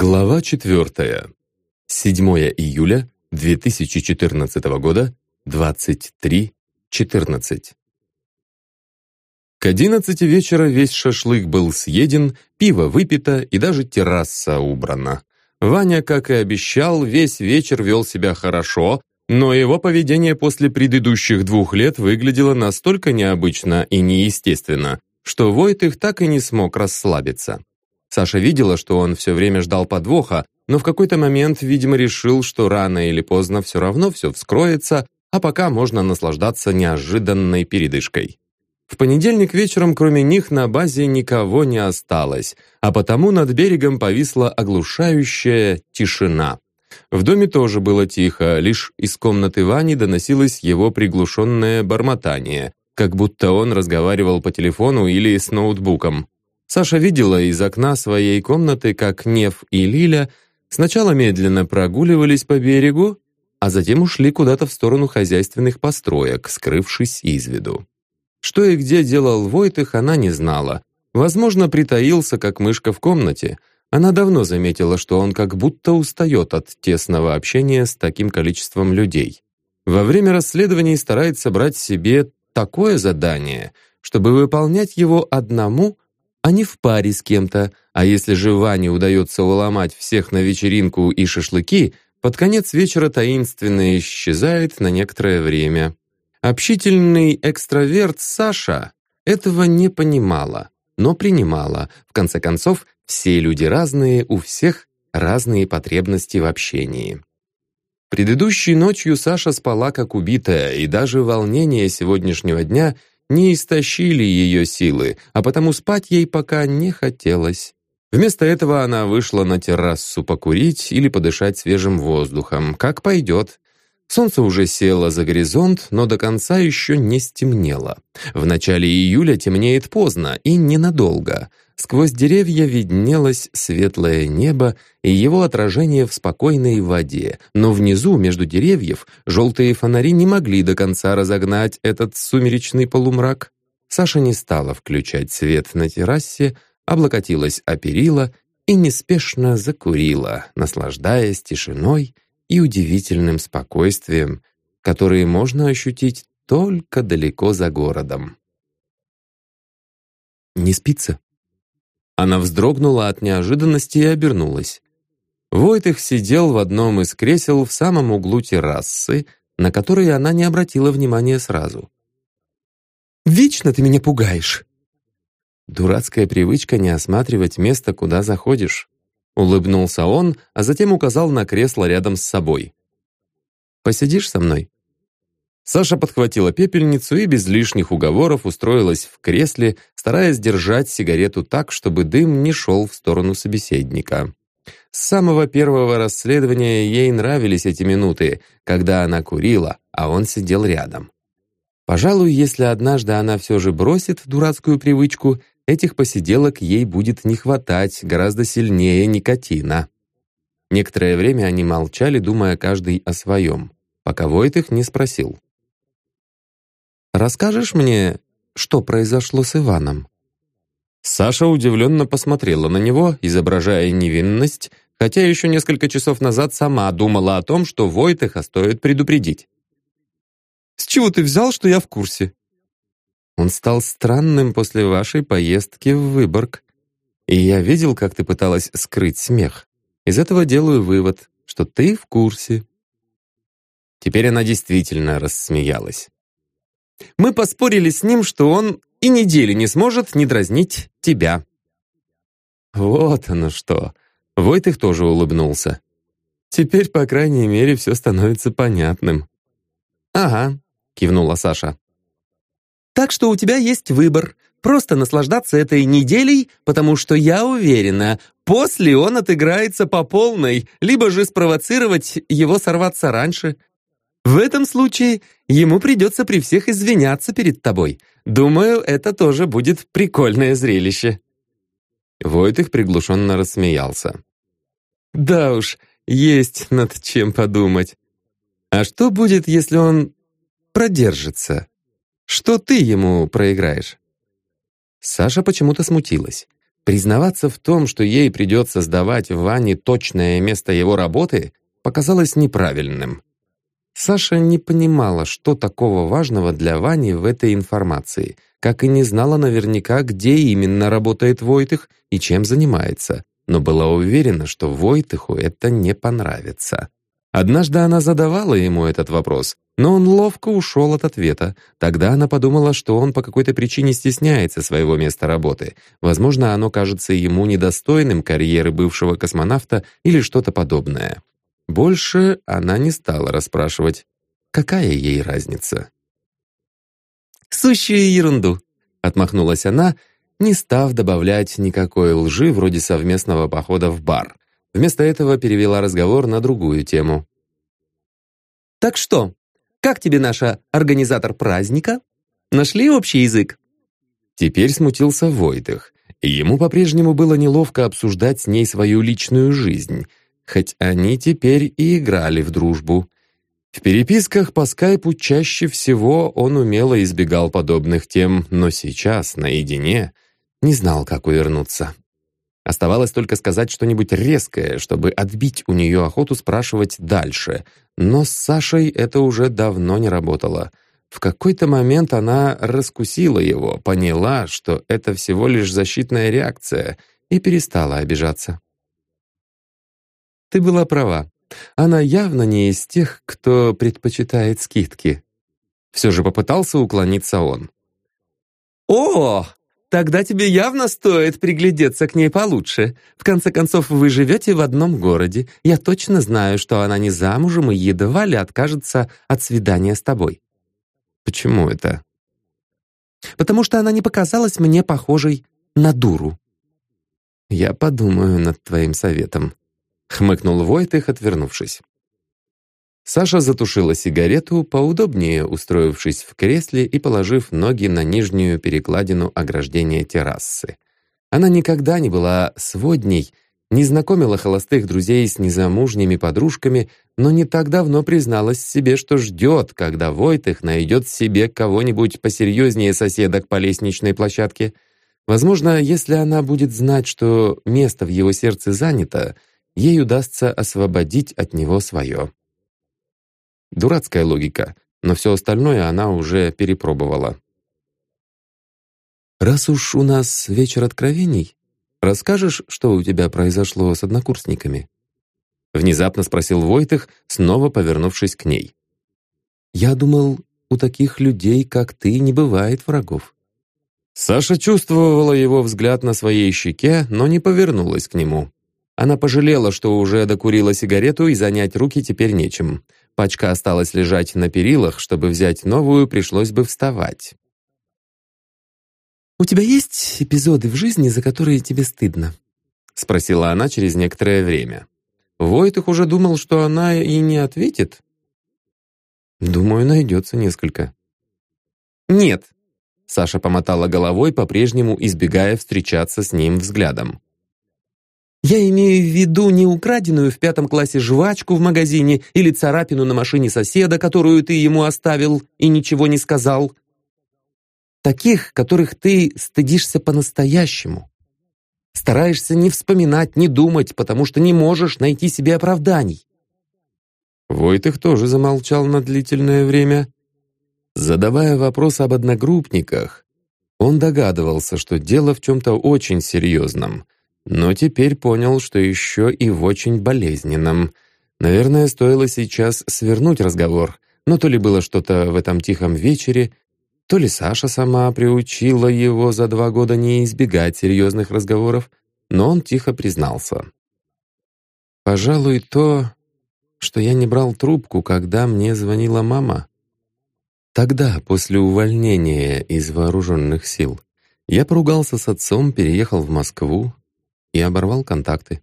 Глава 4. 7 июля 2014 года, 23.14. К 11 вечера весь шашлык был съеден, пиво выпито и даже терраса убрана. Ваня, как и обещал, весь вечер вел себя хорошо, но его поведение после предыдущих двух лет выглядело настолько необычно и неестественно, что Войтых так и не смог расслабиться. Саша видела, что он все время ждал подвоха, но в какой-то момент, видимо, решил, что рано или поздно все равно все вскроется, а пока можно наслаждаться неожиданной передышкой. В понедельник вечером кроме них на базе никого не осталось, а потому над берегом повисла оглушающая тишина. В доме тоже было тихо, лишь из комнаты Вани доносилось его приглушенное бормотание, как будто он разговаривал по телефону или с ноутбуком. Саша видела из окна своей комнаты, как Нев и Лиля сначала медленно прогуливались по берегу, а затем ушли куда-то в сторону хозяйственных построек, скрывшись из виду. Что и где делал Войтых, она не знала. Возможно, притаился, как мышка в комнате. Она давно заметила, что он как будто устает от тесного общения с таким количеством людей. Во время расследований старается брать себе такое задание, чтобы выполнять его одному – а не в паре с кем-то, а если же Ване удается уломать всех на вечеринку и шашлыки, под конец вечера таинственно исчезает на некоторое время. Общительный экстраверт Саша этого не понимала, но принимала. В конце концов, все люди разные, у всех разные потребности в общении. Предыдущей ночью Саша спала как убитая, и даже волнение сегодняшнего дня не истощили ее силы, а потому спать ей пока не хотелось. Вместо этого она вышла на террасу покурить или подышать свежим воздухом, как пойдет. Солнце уже село за горизонт, но до конца еще не стемнело. В начале июля темнеет поздно и ненадолго. Сквозь деревья виднелось светлое небо и его отражение в спокойной воде, но внизу, между деревьев, желтые фонари не могли до конца разогнать этот сумеречный полумрак. Саша не стала включать свет на террасе, облокотилась о перила и неспешно закурила, наслаждаясь тишиной и удивительным спокойствием, которые можно ощутить только далеко за городом. «Не спится?» Она вздрогнула от неожиданности и обернулась. Войтых сидел в одном из кресел в самом углу террасы, на которой она не обратила внимания сразу. «Вечно ты меня пугаешь!» Дурацкая привычка не осматривать место, куда заходишь. Улыбнулся он, а затем указал на кресло рядом с собой. «Посидишь со мной?» Саша подхватила пепельницу и без лишних уговоров устроилась в кресле, стараясь держать сигарету так, чтобы дым не шел в сторону собеседника. С самого первого расследования ей нравились эти минуты, когда она курила, а он сидел рядом. Пожалуй, если однажды она все же бросит дурацкую привычку, этих посиделок ей будет не хватать гораздо сильнее никотина. Некоторое время они молчали, думая каждый о своем, пока Войтых не спросил. Расскажешь мне, что произошло с Иваном?» Саша удивленно посмотрела на него, изображая невинность, хотя еще несколько часов назад сама думала о том, что Войтеха стоит предупредить. «С чего ты взял, что я в курсе?» «Он стал странным после вашей поездки в Выборг, и я видел, как ты пыталась скрыть смех. Из этого делаю вывод, что ты в курсе». Теперь она действительно рассмеялась. Мы поспорили с ним, что он и недели не сможет не дразнить тебя». «Вот оно что!» Войтых тоже улыбнулся. «Теперь, по крайней мере, все становится понятным». «Ага», — кивнула Саша. «Так что у тебя есть выбор. Просто наслаждаться этой неделей, потому что я уверена, после он отыграется по полной, либо же спровоцировать его сорваться раньше. В этом случае ему придется при всех извиняться перед тобой. Думаю, это тоже будет прикольное зрелище». Войтых приглушенно рассмеялся. «Да уж, есть над чем подумать. А что будет, если он продержится? Что ты ему проиграешь?» Саша почему-то смутилась. Признаваться в том, что ей придется сдавать Ване точное место его работы, показалось неправильным. Саша не понимала, что такого важного для Вани в этой информации, как и не знала наверняка, где именно работает Войтых и чем занимается, но была уверена, что Войтыху это не понравится. Однажды она задавала ему этот вопрос, но он ловко ушел от ответа. Тогда она подумала, что он по какой-то причине стесняется своего места работы. Возможно, оно кажется ему недостойным карьеры бывшего космонавта или что-то подобное. Больше она не стала расспрашивать. Какая ей разница? «Сущую ерунду», — отмахнулась она, не став добавлять никакой лжи вроде совместного похода в бар. Вместо этого перевела разговор на другую тему. «Так что, как тебе наша организатор праздника? Нашли общий язык?» Теперь смутился Войтых, ему по-прежнему было неловко обсуждать с ней свою личную жизнь, хоть они теперь и играли в дружбу. В переписках по скайпу чаще всего он умело избегал подобных тем, но сейчас, наедине, не знал, как увернуться. Оставалось только сказать что-нибудь резкое, чтобы отбить у нее охоту спрашивать дальше. Но с Сашей это уже давно не работало. В какой-то момент она раскусила его, поняла, что это всего лишь защитная реакция, и перестала обижаться. «Ты была права. Она явно не из тех, кто предпочитает скидки». Все же попытался уклониться он. «О, Тогда тебе явно стоит приглядеться к ней получше. В конце концов, вы живете в одном городе. Я точно знаю, что она не замужем и едва ли откажется от свидания с тобой». «Почему это?» «Потому что она не показалась мне похожей на дуру». «Я подумаю над твоим советом», — хмыкнул Войтых, отвернувшись. Саша затушила сигарету, поудобнее устроившись в кресле и положив ноги на нижнюю перекладину ограждения террасы. Она никогда не была сводней, не знакомила холостых друзей с незамужними подружками, но не так давно призналась себе, что ждет, когда Войтых найдет себе кого-нибудь посерьезнее соседок по лестничной площадке. Возможно, если она будет знать, что место в его сердце занято, ей удастся освободить от него свое. Дурацкая логика, но все остальное она уже перепробовала. «Раз уж у нас вечер откровений, расскажешь, что у тебя произошло с однокурсниками?» Внезапно спросил Войтых, снова повернувшись к ней. «Я думал, у таких людей, как ты, не бывает врагов». Саша чувствовала его взгляд на своей щеке, но не повернулась к нему. Она пожалела, что уже докурила сигарету и занять руки теперь нечем. Пачка осталась лежать на перилах, чтобы взять новую, пришлось бы вставать. «У тебя есть эпизоды в жизни, за которые тебе стыдно?» — спросила она через некоторое время. Войтых уже думал, что она и не ответит. «Думаю, найдется несколько». «Нет», — Саша помотала головой, по-прежнему избегая встречаться с ним взглядом. Я имею в виду не украденную в пятом классе жвачку в магазине или царапину на машине соседа, которую ты ему оставил и ничего не сказал. Таких, которых ты стыдишься по-настоящему. Стараешься не вспоминать, не думать, потому что не можешь найти себе оправданий. Войтых тоже замолчал на длительное время. Задавая вопрос об одногруппниках, он догадывался, что дело в чем-то очень серьезном — но теперь понял, что еще и в очень болезненном. Наверное, стоило сейчас свернуть разговор, но то ли было что-то в этом тихом вечере, то ли Саша сама приучила его за два года не избегать серьезных разговоров, но он тихо признался. «Пожалуй, то, что я не брал трубку, когда мне звонила мама. Тогда, после увольнения из вооруженных сил, я поругался с отцом, переехал в Москву, и оборвал контакты.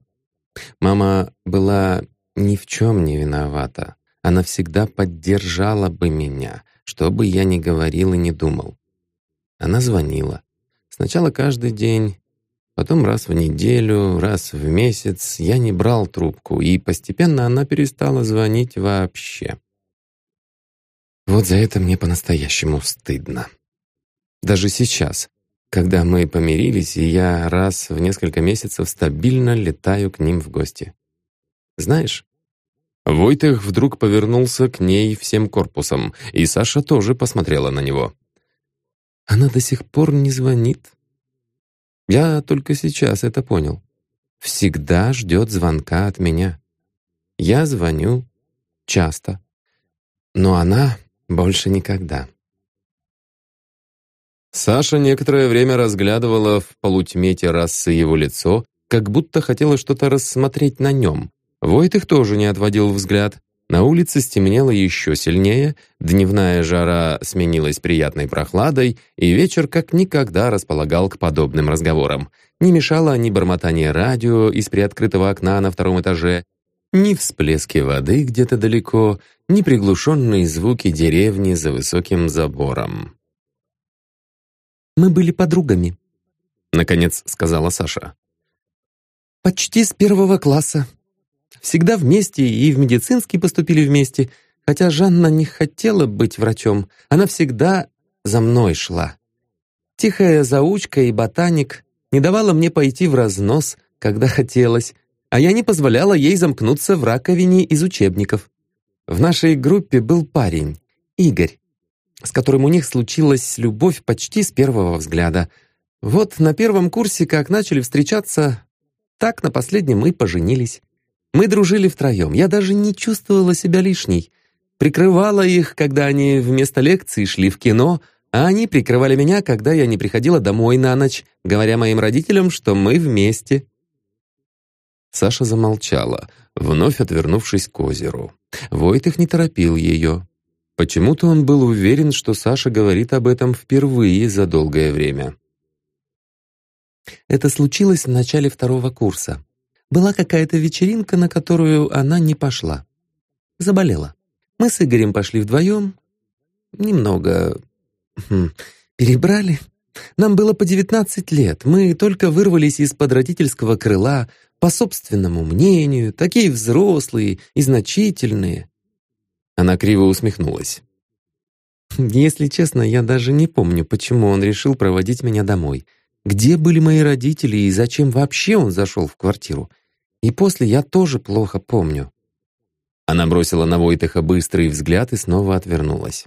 Мама была ни в чем не виновата. Она всегда поддержала бы меня, что бы я ни говорил и не думал. Она звонила. Сначала каждый день, потом раз в неделю, раз в месяц. Я не брал трубку, и постепенно она перестала звонить вообще. Вот за это мне по-настоящему стыдно. Даже сейчас, когда мы помирились, и я раз в несколько месяцев стабильно летаю к ним в гости. Знаешь, Войтых вдруг повернулся к ней всем корпусом, и Саша тоже посмотрела на него. Она до сих пор не звонит. Я только сейчас это понял. Всегда ждет звонка от меня. Я звоню часто, но она больше никогда. Саша некоторое время разглядывала в полутьме террасы его лицо, как будто хотела что-то рассмотреть на нем. Войтых тоже не отводил взгляд. На улице стемнело еще сильнее, дневная жара сменилась приятной прохладой, и вечер как никогда располагал к подобным разговорам. Не мешало ни бормотание радио из приоткрытого окна на втором этаже, ни всплески воды где-то далеко, ни приглушенные звуки деревни за высоким забором. «Мы были подругами», — наконец сказала Саша. «Почти с первого класса. Всегда вместе и в медицинский поступили вместе, хотя Жанна не хотела быть врачом. Она всегда за мной шла. Тихая заучка и ботаник не давала мне пойти в разнос, когда хотелось, а я не позволяла ей замкнуться в раковине из учебников. В нашей группе был парень, Игорь, с которым у них случилась любовь почти с первого взгляда. Вот на первом курсе, как начали встречаться, так на последнем и поженились. Мы дружили втроем, я даже не чувствовала себя лишней. Прикрывала их, когда они вместо лекции шли в кино, а они прикрывали меня, когда я не приходила домой на ночь, говоря моим родителям, что мы вместе. Саша замолчала, вновь отвернувшись к озеру. Войтых не торопил ее. Почему-то он был уверен, что Саша говорит об этом впервые за долгое время. Это случилось в начале второго курса. Была какая-то вечеринка, на которую она не пошла. Заболела. Мы с Игорем пошли вдвоем. Немного... Хм, перебрали. Нам было по 19 лет. Мы только вырвались из-под родительского крыла, по собственному мнению, такие взрослые и значительные. Она криво усмехнулась. Если честно, я даже не помню, почему он решил проводить меня домой. Где были мои родители и зачем вообще он зашел в квартиру? И после я тоже плохо помню. Она бросила на Войтыха быстрый взгляд и снова отвернулась.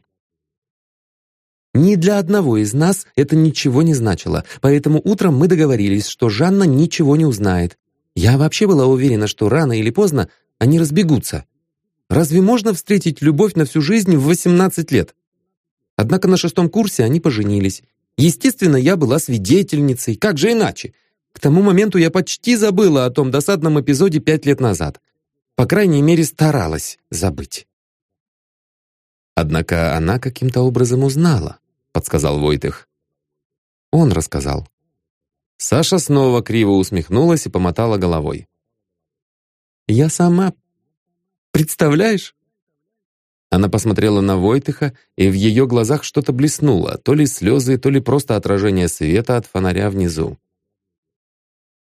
Ни для одного из нас это ничего не значило, поэтому утром мы договорились, что Жанна ничего не узнает. Я вообще была уверена, что рано или поздно они разбегутся. Разве можно встретить любовь на всю жизнь в 18 лет? Однако на шестом курсе они поженились, Естественно, я была свидетельницей, как же иначе? К тому моменту я почти забыла о том досадном эпизоде пять лет назад. По крайней мере, старалась забыть. Однако она каким-то образом узнала, подсказал Войтых. Он рассказал. Саша снова криво усмехнулась и помотала головой. «Я сама. Представляешь? Она посмотрела на Войтыха, и в ее глазах что-то блеснуло, то ли слезы, то ли просто отражение света от фонаря внизу.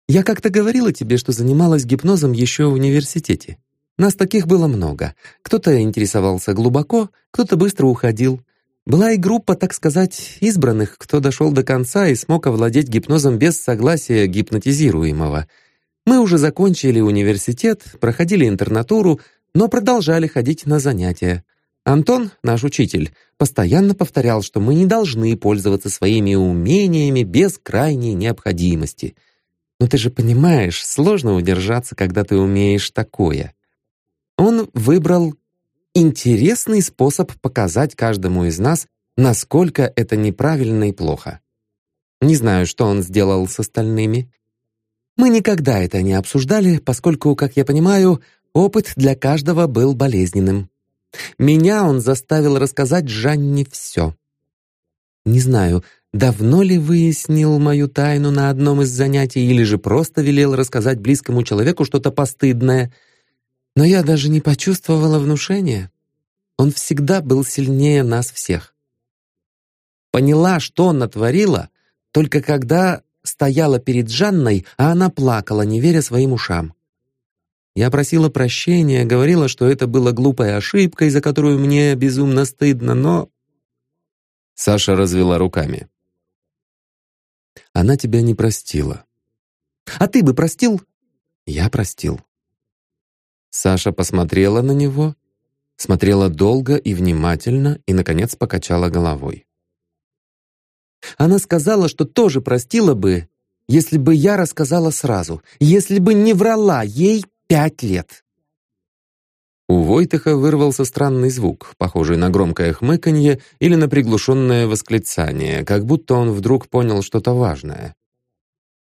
«Я как-то говорила тебе, что занималась гипнозом еще в университете. Нас таких было много. Кто-то интересовался глубоко, кто-то быстро уходил. Была и группа, так сказать, избранных, кто дошел до конца и смог овладеть гипнозом без согласия гипнотизируемого. Мы уже закончили университет, проходили интернатуру, но продолжали ходить на занятия. Антон, наш учитель, постоянно повторял, что мы не должны пользоваться своими умениями без крайней необходимости. Но ты же понимаешь, сложно удержаться, когда ты умеешь такое. Он выбрал интересный способ показать каждому из нас, насколько это неправильно и плохо. Не знаю, что он сделал с остальными. Мы никогда это не обсуждали, поскольку, как я понимаю, Опыт для каждого был болезненным. Меня он заставил рассказать Жанне все. Не знаю, давно ли выяснил мою тайну на одном из занятий или же просто велел рассказать близкому человеку что-то постыдное, но я даже не почувствовала внушения. Он всегда был сильнее нас всех. Поняла, что он натворила, только когда стояла перед Жанной, а она плакала, не веря своим ушам. Я просила прощения, говорила, что это была глупая ошибка, из-за которую мне безумно стыдно, но... Саша развела руками. Она тебя не простила. А ты бы простил? Я простил. Саша посмотрела на него, смотрела долго и внимательно и, наконец, покачала головой. Она сказала, что тоже простила бы, если бы я рассказала сразу, если бы не врала ей пять лет. У Войтыха вырвался странный звук, похожий на громкое хмыканье или на приглушенное восклицание, как будто он вдруг понял что-то важное.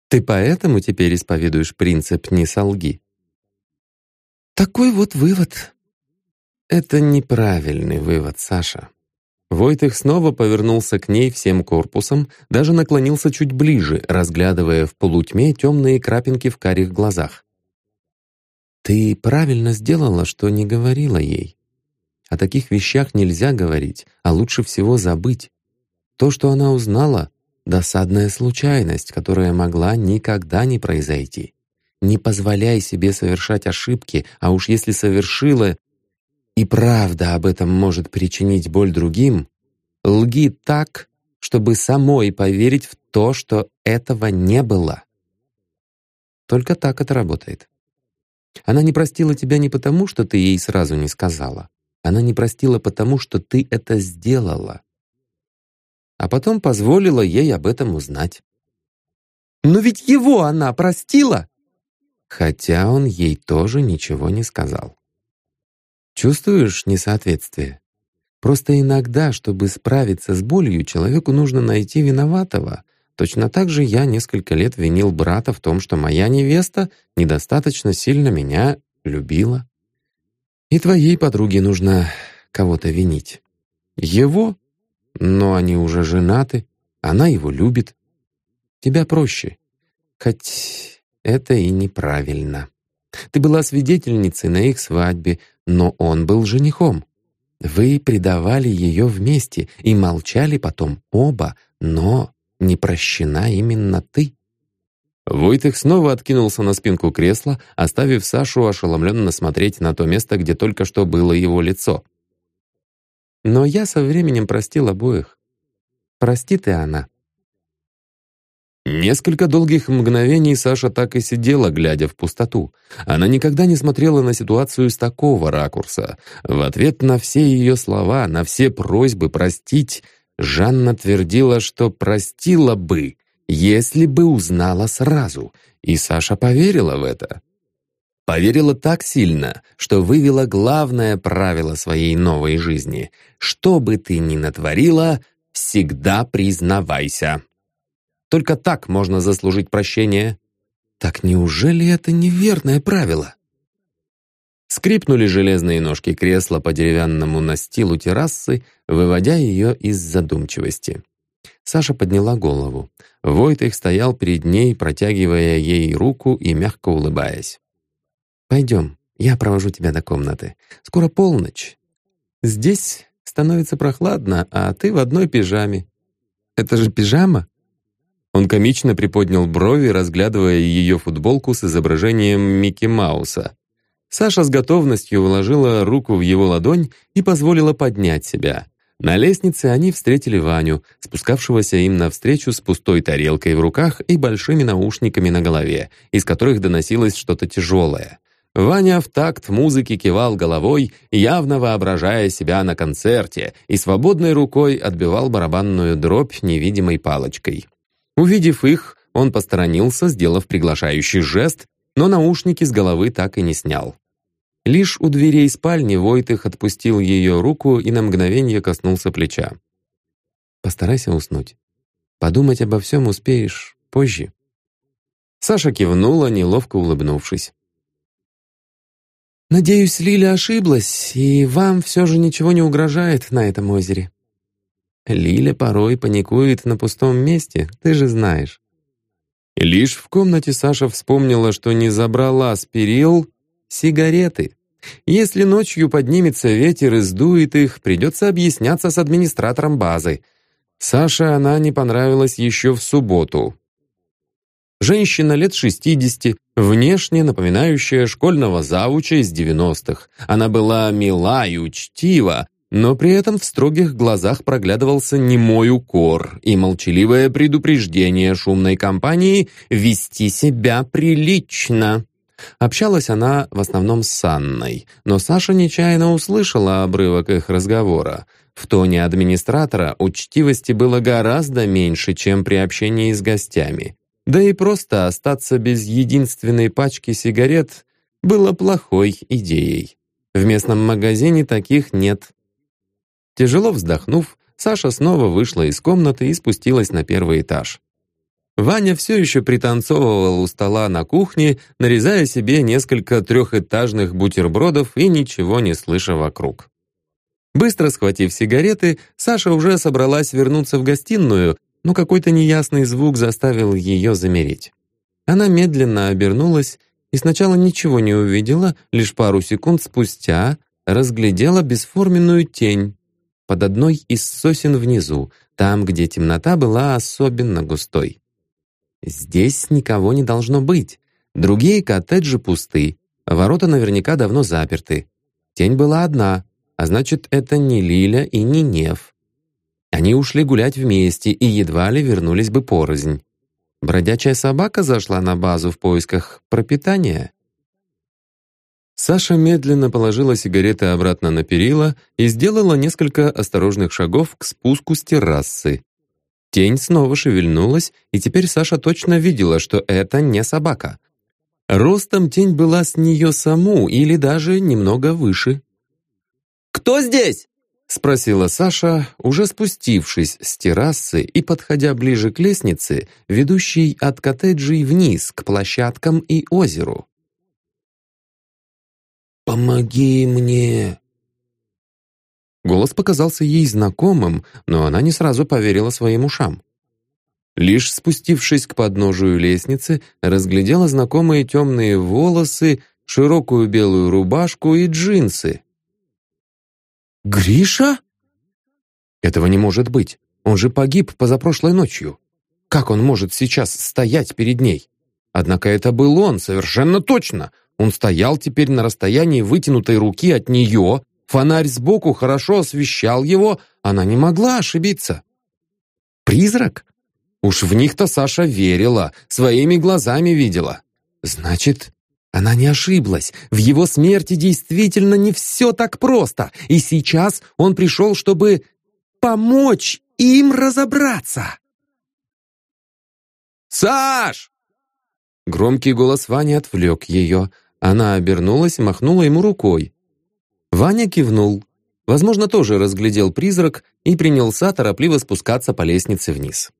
«Ты поэтому теперь исповедуешь принцип «не солги»?» «Такой вот вывод». «Это неправильный вывод, Саша». Войтых снова повернулся к ней всем корпусом, даже наклонился чуть ближе, разглядывая в полутьме темные крапинки в карих глазах. Ты правильно сделала, что не говорила ей. О таких вещах нельзя говорить, а лучше всего забыть. То, что она узнала — досадная случайность, которая могла никогда не произойти. Не позволяй себе совершать ошибки, а уж если совершила, и правда об этом может причинить боль другим, лги так, чтобы самой поверить в то, что этого не было. Только так это работает. Она не простила тебя не потому, что ты ей сразу не сказала. Она не простила потому, что ты это сделала. А потом позволила ей об этом узнать. «Но ведь его она простила!» Хотя он ей тоже ничего не сказал. Чувствуешь несоответствие? Просто иногда, чтобы справиться с болью, человеку нужно найти виноватого, Точно так же я несколько лет винил брата в том, что моя невеста недостаточно сильно меня любила. И твоей подруге нужно кого-то винить. Его? Но они уже женаты, она его любит. Тебя проще. Хоть это и неправильно. Ты была свидетельницей на их свадьбе, но он был женихом. Вы предавали ее вместе и молчали потом оба, но не прощена именно ты». Войтых снова откинулся на спинку кресла, оставив Сашу ошеломленно смотреть на то место, где только что было его лицо. «Но я со временем простил обоих. Простит и она». Несколько долгих мгновений Саша так и сидела, глядя в пустоту. Она никогда не смотрела на ситуацию с такого ракурса. В ответ на все ее слова, на все просьбы простить, Жанна твердила, что простила бы, если бы узнала сразу, и Саша поверила в это. Поверила так сильно, что вывела главное правило своей новой жизни. Что бы ты ни натворила, всегда признавайся. Только так можно заслужить прощение. Так неужели это неверное правило? Скрипнули железные ножки кресла по деревянному настилу террасы, выводя ее из задумчивости. Саша подняла голову. Войтых стоял перед ней, протягивая ей руку и мягко улыбаясь. «Пойдем, я провожу тебя до комнаты. Скоро полночь. Здесь становится прохладно, а ты в одной пижаме. Это же пижама?» Он комично приподнял брови, разглядывая ее футболку с изображением Микки Мауса. Саша с готовностью вложила руку в его ладонь и позволила поднять себя. На лестнице они встретили Ваню, спускавшегося им навстречу с пустой тарелкой в руках и большими наушниками на голове, из которых доносилось что-то тяжелое. Ваня в такт музыки кивал головой, явно воображая себя на концерте, и свободной рукой отбивал барабанную дробь невидимой палочкой. Увидев их, он посторонился, сделав приглашающий жест, но наушники с головы так и не снял. Лишь у дверей спальни Войтых отпустил ее руку и на мгновение коснулся плеча. «Постарайся уснуть. Подумать обо всем успеешь позже». Саша кивнула, неловко улыбнувшись. «Надеюсь, Лиля ошиблась, и вам все же ничего не угрожает на этом озере. Лиля порой паникует на пустом месте, ты же знаешь». Лишь в комнате Саша вспомнила, что не забрала с сигареты. Если ночью поднимется ветер и сдует их, придется объясняться с администратором базы. Саше она не понравилась еще в субботу. Женщина лет 60, внешне напоминающая школьного завуча из 90-х. Она была мила и учтива, но при этом в строгих глазах проглядывался немой укор и молчаливое предупреждение шумной компании вести себя прилично. Общалась она в основном с Анной, но Саша нечаянно услышала обрывок их разговора. В тоне администратора учтивости было гораздо меньше, чем при общении с гостями. Да и просто остаться без единственной пачки сигарет было плохой идеей. В местном магазине таких нет. Тяжело вздохнув, Саша снова вышла из комнаты и спустилась на первый этаж. Ваня все еще пританцовывал у стола на кухне, нарезая себе несколько трехэтажных бутербродов и ничего не слыша вокруг. Быстро схватив сигареты, Саша уже собралась вернуться в гостиную, но какой-то неясный звук заставил ее замереть. Она медленно обернулась и сначала ничего не увидела, лишь пару секунд спустя разглядела бесформенную тень под одной из сосен внизу, там, где темнота была особенно густой. Здесь никого не должно быть. Другие коттеджи пусты, ворота наверняка давно заперты. Тень была одна, а значит, это не Лиля и не Нев. Они ушли гулять вместе и едва ли вернулись бы порознь. Бродячая собака зашла на базу в поисках пропитания. Саша медленно положила сигареты обратно на перила и сделала несколько осторожных шагов к спуску с террасы. Тень снова шевельнулась, и теперь Саша точно видела, что это не собака. Ростом тень была с нее саму или даже немного выше. «Кто здесь?» — спросила Саша, уже спустившись с террасы и подходя ближе к лестнице, ведущей от коттеджей вниз к площадкам и озеру. «Помоги мне!» Голос показался ей знакомым, но она не сразу поверила своим ушам. Лишь спустившись к подножию лестницы, разглядела знакомые темные волосы, широкую белую рубашку и джинсы. «Гриша?» Этого не может быть. Он же погиб позапрошлой ночью. Как он может сейчас стоять перед ней? Однако это был он, совершенно точно. Он стоял теперь на расстоянии вытянутой руки от нее, фонарь сбоку хорошо освещал его, она не могла ошибиться. Призрак? Уж в них-то Саша верила, своими глазами видела. Значит, она не ошиблась. В его смерти действительно не все так просто. И сейчас он пришел, чтобы помочь им разобраться. «Саш!» Громкий голос Вани отвлек ее. Она обернулась и махнула ему рукой. Ваня кивнул. Возможно, тоже разглядел призрак и принялся торопливо спускаться по лестнице вниз.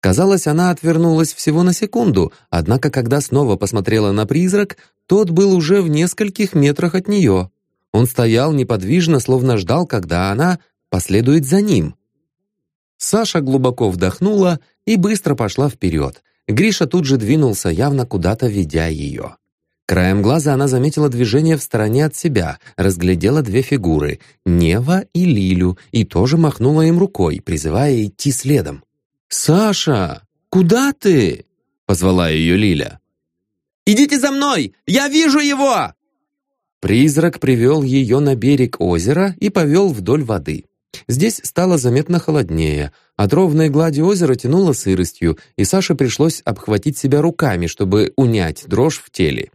Казалось, она отвернулась всего на секунду, однако, когда снова посмотрела на призрак, тот был уже в нескольких метрах от нее. Он стоял неподвижно, словно ждал, когда она последует за ним. Саша глубоко вдохнула и быстро пошла вперед. Гриша тут же двинулся, явно куда-то ведя ее. Краем глаза она заметила движение в стороне от себя, разглядела две фигуры — Нева и Лилю, и тоже махнула им рукой, призывая идти следом. «Саша, куда ты?» — позвала ее Лиля. «Идите за мной! Я вижу его!» Призрак привел ее на берег озера и повел вдоль воды. Здесь стало заметно холоднее. От ровной глади озера тянуло сыростью, и Саше пришлось обхватить себя руками, чтобы унять дрожь в теле.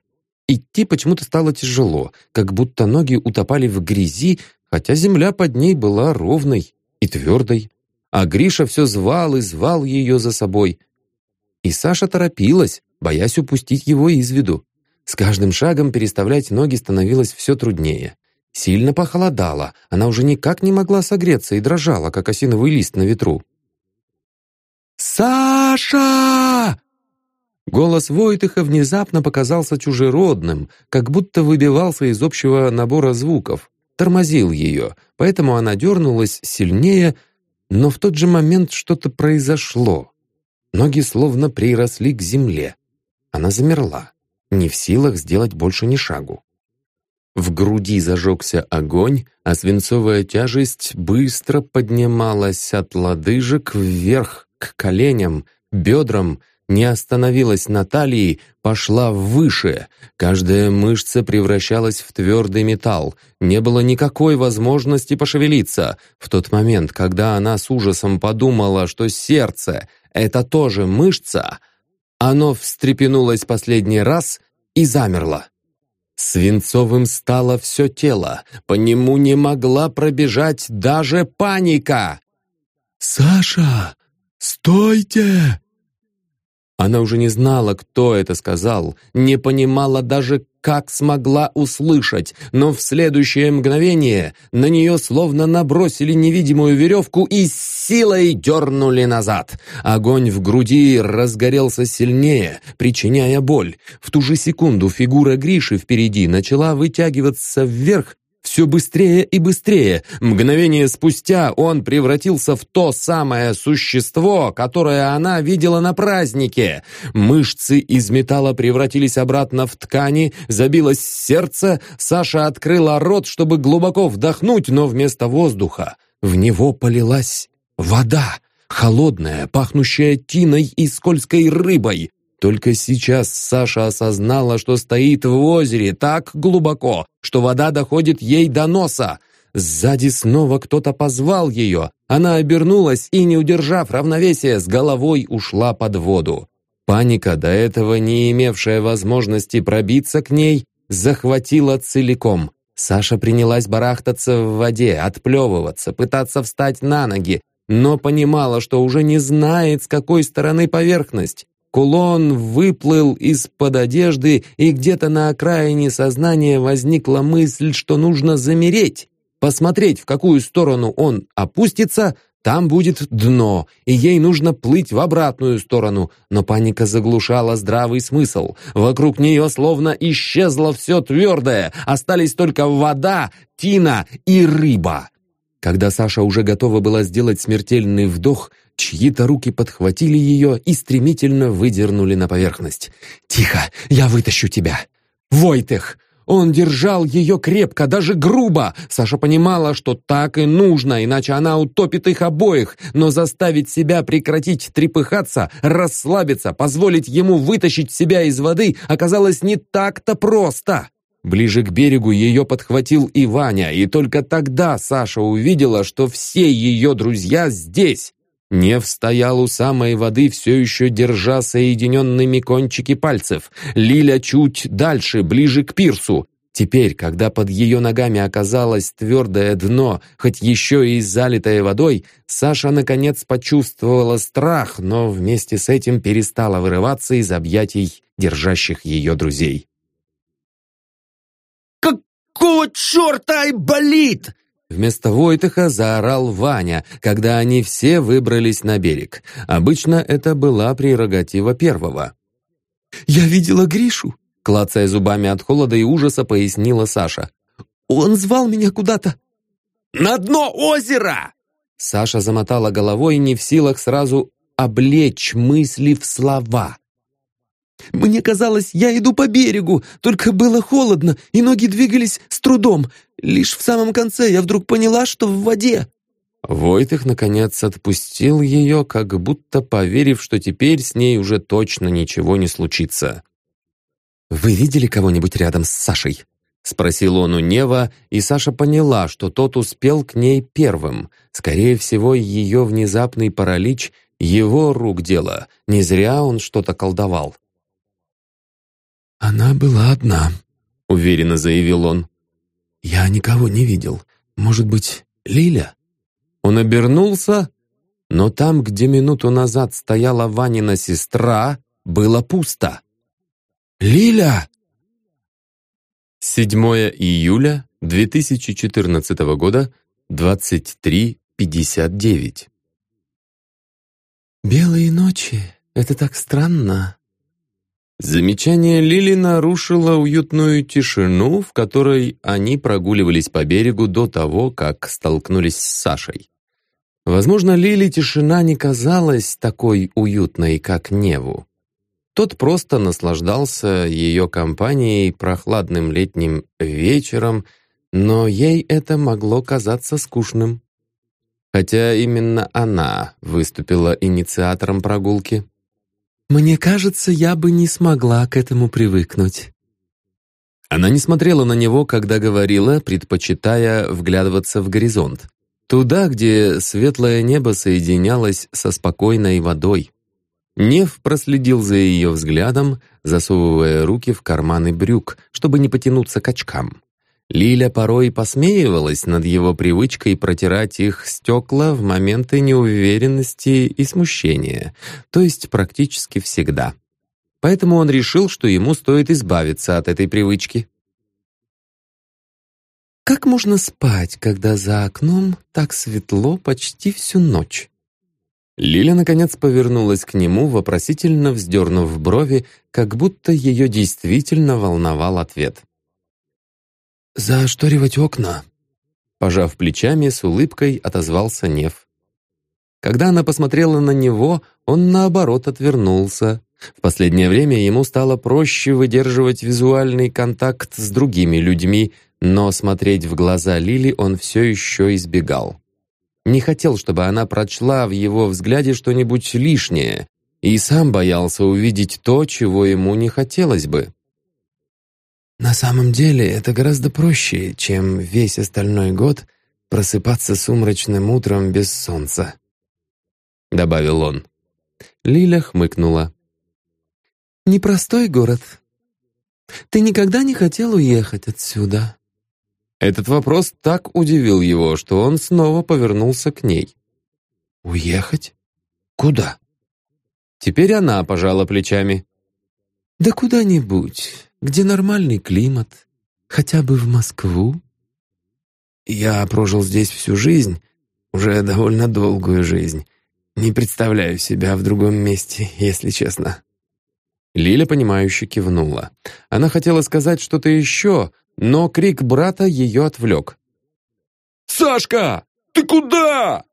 Идти почему-то стало тяжело, как будто ноги утопали в грязи, хотя земля под ней была ровной и твердой. А Гриша все звал и звал ее за собой. И Саша торопилась, боясь упустить его из виду. С каждым шагом переставлять ноги становилось все труднее. Сильно похолодало, она уже никак не могла согреться и дрожала, как осиновый лист на ветру. «Саша!» Голос Войтыха внезапно показался чужеродным, как будто выбивался из общего набора звуков, тормозил ее, поэтому она дернулась сильнее, но в тот же момент что-то произошло. Ноги словно приросли к земле. Она замерла, не в силах сделать больше ни шагу. В груди зажегся огонь, а свинцовая тяжесть быстро поднималась от лодыжек вверх к коленям, бедрам, не остановилась на талии, пошла выше. Каждая мышца превращалась в твердый металл. Не было никакой возможности пошевелиться. В тот момент, когда она с ужасом подумала, что сердце — это тоже мышца, оно встрепенулось последний раз и замерло. Свинцовым стало все тело, по нему не могла пробежать даже паника. «Саша, стойте!» Она уже не знала, кто это сказал, не понимала даже, как смогла услышать, но в следующее мгновение на нее словно набросили невидимую веревку и с силой дернули назад. Огонь в груди разгорелся сильнее, причиняя боль. В ту же секунду фигура Гриши впереди начала вытягиваться вверх, все быстрее и быстрее. Мгновение спустя он превратился в то самое существо, которое она видела на празднике. Мышцы из металла превратились обратно в ткани, забилось сердце, Саша открыла рот, чтобы глубоко вдохнуть, но вместо воздуха в него полилась вода, холодная, пахнущая тиной и скользкой рыбой. Только сейчас Саша осознала, что стоит в озере так глубоко, что вода доходит ей до носа. Сзади снова кто-то позвал ее. Она обернулась и, не удержав равновесия, с головой ушла под воду. Паника, до этого не имевшая возможности пробиться к ней, захватила целиком. Саша принялась барахтаться в воде, отплевываться, пытаться встать на ноги, но понимала, что уже не знает, с какой стороны поверхность. Кулон выплыл из-под одежды, и где-то на окраине сознания возникла мысль, что нужно замереть, посмотреть, в какую сторону он опустится, там будет дно, и ей нужно плыть в обратную сторону. Но паника заглушала здравый смысл. Вокруг нее словно исчезло все твердое, остались только вода, тина и рыба. Когда Саша уже готова была сделать смертельный вдох, Чьи-то руки подхватили ее и стремительно выдернули на поверхность. «Тихо, я вытащу тебя!» «Войтых!» Он держал ее крепко, даже грубо. Саша понимала, что так и нужно, иначе она утопит их обоих. Но заставить себя прекратить трепыхаться, расслабиться, позволить ему вытащить себя из воды оказалось не так-то просто. Ближе к берегу ее подхватил и Ваня, и только тогда Саша увидела, что все ее друзья здесь. Нев стоял у самой воды, все еще держа соединенными кончики пальцев. Лиля чуть дальше, ближе к пирсу. Теперь, когда под ее ногами оказалось твердое дно, хоть еще и залитое водой, Саша наконец почувствовала страх, но вместе с этим перестала вырываться из объятий держащих ее друзей. «Какого черта и болит?» Вместо Войтыха заорал Ваня, когда они все выбрались на берег. Обычно это была прерогатива первого. «Я видела Гришу», — клацая зубами от холода и ужаса, пояснила Саша. «Он звал меня куда-то». «На дно озера!» Саша замотала головой, не в силах сразу облечь мысли в слова. Мне казалось, я иду по берегу, только было холодно, и ноги двигались с трудом. Лишь в самом конце я вдруг поняла, что в воде». Войтых, наконец, отпустил ее, как будто поверив, что теперь с ней уже точно ничего не случится. «Вы видели кого-нибудь рядом с Сашей?» — спросил он у Нева, и Саша поняла, что тот успел к ней первым. Скорее всего, ее внезапный паралич — его рук дело. Не зря он что-то колдовал. «Она была одна», — уверенно заявил он. «Я никого не видел. Может быть, Лиля?» Он обернулся, но там, где минуту назад стояла Ванина сестра, было пусто. «Лиля!» 7 июля 2014 года, 23.59 «Белые ночи — это так странно», Замечание Лили нарушило уютную тишину, в которой они прогуливались по берегу до того, как столкнулись с Сашей. Возможно, Лили тишина не казалась такой уютной, как Неву. Тот просто наслаждался ее компанией прохладным летним вечером, но ей это могло казаться скучным. Хотя именно она выступила инициатором прогулки. Мне кажется, я бы не смогла к этому привыкнуть». Она не смотрела на него, когда говорила, предпочитая вглядываться в горизонт. Туда, где светлое небо соединялось со спокойной водой. Нев проследил за ее взглядом, засовывая руки в карманы брюк, чтобы не потянуться к очкам. Лиля порой посмеивалась над его привычкой протирать их стекла в моменты неуверенности и смущения, то есть практически всегда. Поэтому он решил, что ему стоит избавиться от этой привычки. Как можно спать, когда за окном так светло почти всю ночь? Лиля, наконец, повернулась к нему, вопросительно вздернув брови, как будто ее действительно волновал ответ. «Зашторивать окна?» Пожав плечами, с улыбкой отозвался Нев. Когда она посмотрела на него, он, наоборот, отвернулся. В последнее время ему стало проще выдерживать визуальный контакт с другими людьми, но смотреть в глаза Лили он все еще избегал. Не хотел, чтобы она прочла в его взгляде что-нибудь лишнее, и сам боялся увидеть то, чего ему не хотелось бы. На самом деле это гораздо проще, чем весь остальной год просыпаться сумрачным утром без солнца», — добавил он. Лиля хмыкнула. «Непростой город. Ты никогда не хотел уехать отсюда?» Этот вопрос так удивил его, что он снова повернулся к ней. «Уехать? Куда?» Теперь она пожала плечами. «Да куда-нибудь где нормальный климат, хотя бы в Москву?» «Я прожил здесь всю жизнь, уже довольно долгую жизнь. Не представляю себя в другом месте, если честно». Лиля, понимающе кивнула. Она хотела сказать что-то еще, но крик брата ее отвлек. «Сашка, ты куда?»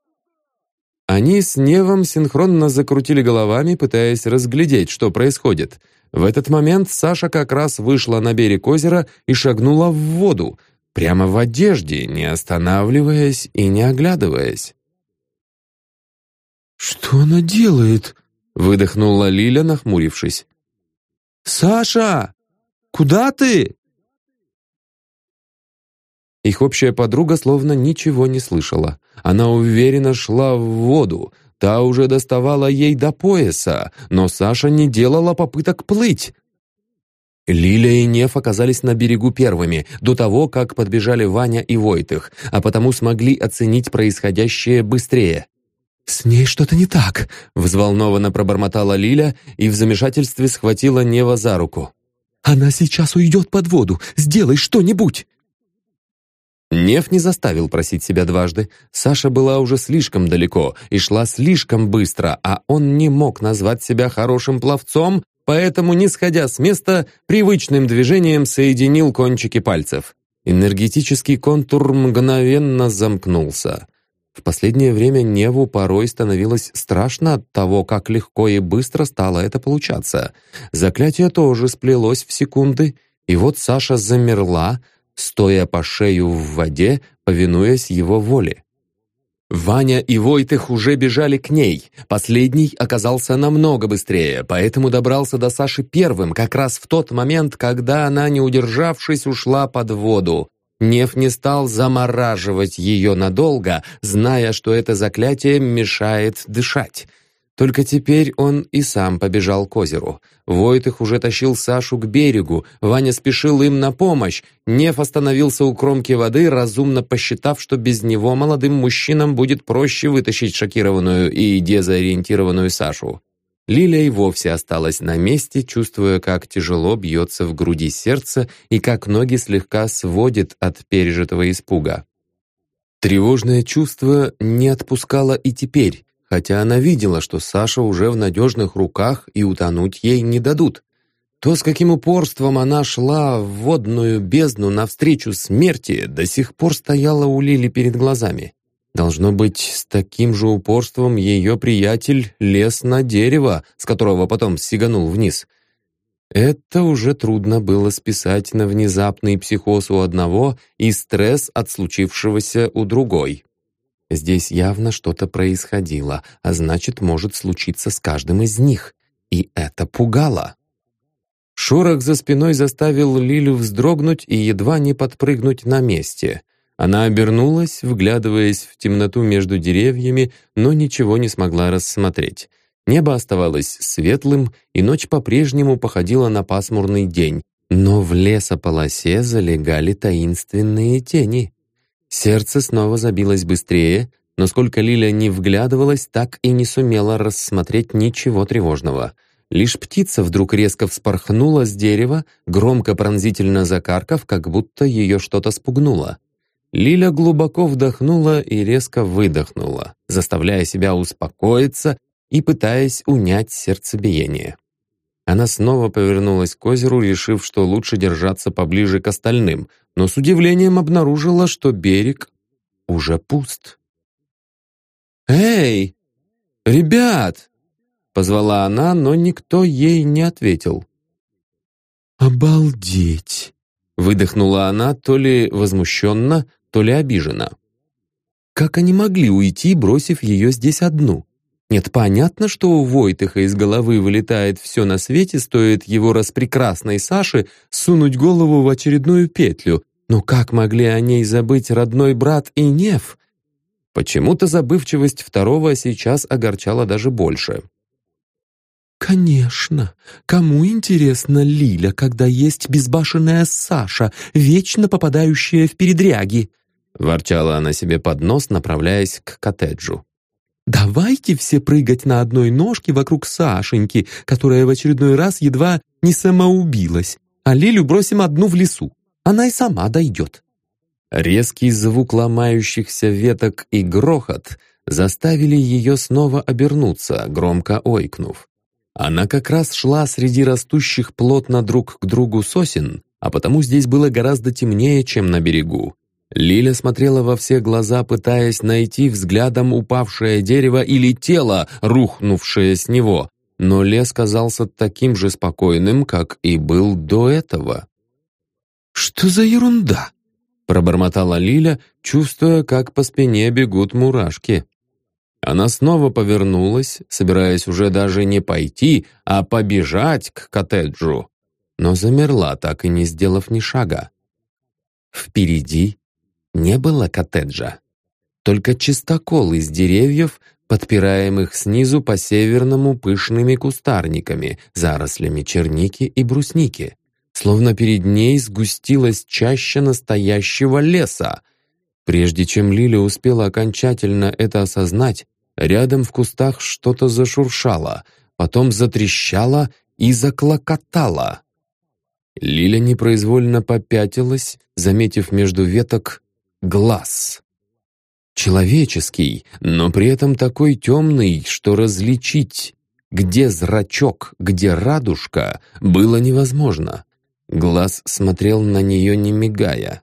Они с Невом синхронно закрутили головами, пытаясь разглядеть, что происходит — в этот момент Саша как раз вышла на берег озера и шагнула в воду, прямо в одежде, не останавливаясь и не оглядываясь. «Что она делает?» — выдохнула Лиля, нахмурившись. «Саша! Куда ты?» Их общая подруга словно ничего не слышала. Она уверенно шла в воду, Та уже доставала ей до пояса, но Саша не делала попыток плыть. Лиля и Неф оказались на берегу первыми, до того, как подбежали Ваня и Войтых, а потому смогли оценить происходящее быстрее. «С ней что-то не так», — взволнованно пробормотала Лиля и в замешательстве схватила Нева за руку. «Она сейчас уйдет под воду! Сделай что-нибудь!» Нев не заставил просить себя дважды. Саша была уже слишком далеко и шла слишком быстро, а он не мог назвать себя хорошим пловцом, поэтому, не сходя с места, привычным движением соединил кончики пальцев. Энергетический контур мгновенно замкнулся. В последнее время Неву порой становилось страшно от того, как легко и быстро стало это получаться. Заклятие тоже сплелось в секунды, и вот Саша замерла, стоя по шею в воде, повинуясь его воле. Ваня и Войтых уже бежали к ней. Последний оказался намного быстрее, поэтому добрался до Саши первым, как раз в тот момент, когда она, не удержавшись, ушла под воду. Нев не стал замораживать ее надолго, зная, что это заклятие мешает дышать. Только теперь он и сам побежал к озеру. Войтых уже тащил Сашу к берегу, Ваня спешил им на помощь. Неф остановился у кромки воды, разумно посчитав, что без него молодым мужчинам будет проще вытащить шокированную и дезориентированную Сашу. Лиля и вовсе осталась на месте, чувствуя, как тяжело бьется в груди сердце и как ноги слегка сводит от пережитого испуга. Тревожное чувство не отпускало и теперь, хотя она видела, что Саша уже в надежных руках и утонуть ей не дадут. То, с каким упорством она шла в водную бездну навстречу смерти, до сих пор стояло у Лили перед глазами. Должно быть, с таким же упорством ее приятель лез на дерево, с которого потом сиганул вниз. Это уже трудно было списать на внезапный психоз у одного и стресс от случившегося у другой. Здесь явно что-то происходило, а значит, может случиться с каждым из них. И это пугало. Шорох за спиной заставил Лилю вздрогнуть и едва не подпрыгнуть на месте. Она обернулась, вглядываясь в темноту между деревьями, но ничего не смогла рассмотреть. Небо оставалось светлым, и ночь по-прежнему походила на пасмурный день, но в лесополосе залегали таинственные тени. Сердце снова забилось быстрее, но сколько Лиля не вглядывалась, так и не сумела рассмотреть ничего тревожного. Лишь птица вдруг резко вспорхнула с дерева, громко пронзительно закаркав, как будто ее что-то спугнуло. Лиля глубоко вдохнула и резко выдохнула, заставляя себя успокоиться и пытаясь унять сердцебиение. Она снова повернулась к озеру, решив, что лучше держаться поближе к остальным, но с удивлением обнаружила, что берег уже пуст. «Эй, ребят!» — позвала она, но никто ей не ответил. «Обалдеть!» — выдохнула она то ли возмущенно, то ли обижена. «Как они могли уйти, бросив ее здесь одну?» Нет, понятно, что у Войтыха из головы вылетает все на свете, стоит его распрекрасной Саше сунуть голову в очередную петлю. Но как могли о ней забыть родной брат и Нев? Почему-то забывчивость второго сейчас огорчала даже больше. «Конечно. Кому интересна Лиля, когда есть безбашенная Саша, вечно попадающая в передряги?» Ворчала она себе под нос, направляясь к коттеджу. «Давайте все прыгать на одной ножке вокруг Сашеньки, которая в очередной раз едва не самоубилась, а Лилю бросим одну в лесу. Она и сама дойдет». Резкий звук ломающихся веток и грохот заставили ее снова обернуться, громко ойкнув. Она как раз шла среди растущих плотно друг к другу сосен, а потому здесь было гораздо темнее, чем на берегу. Лиля смотрела во все глаза, пытаясь найти взглядом упавшее дерево или тело, рухнувшее с него, но лес казался таким же спокойным, как и был до этого. «Что за ерунда?» пробормотала Лиля, чувствуя, как по спине бегут мурашки. Она снова повернулась, собираясь уже даже не пойти, а побежать к коттеджу, но замерла, так и не сделав ни шага. Впереди не было коттеджа, только чистокол из деревьев, подпираемых снизу по северному пышными кустарниками, зарослями черники и брусники словно перед ней сгустилась чаще настоящего леса. Прежде чем Лиля успела окончательно это осознать, рядом в кустах что-то зашуршало, потом затрещало и заклокотало. Лиля непроизвольно попятилась, заметив между веток глаз. Человеческий, но при этом такой темный, что различить, где зрачок, где радужка, было невозможно. Глаз смотрел на нее, не мигая.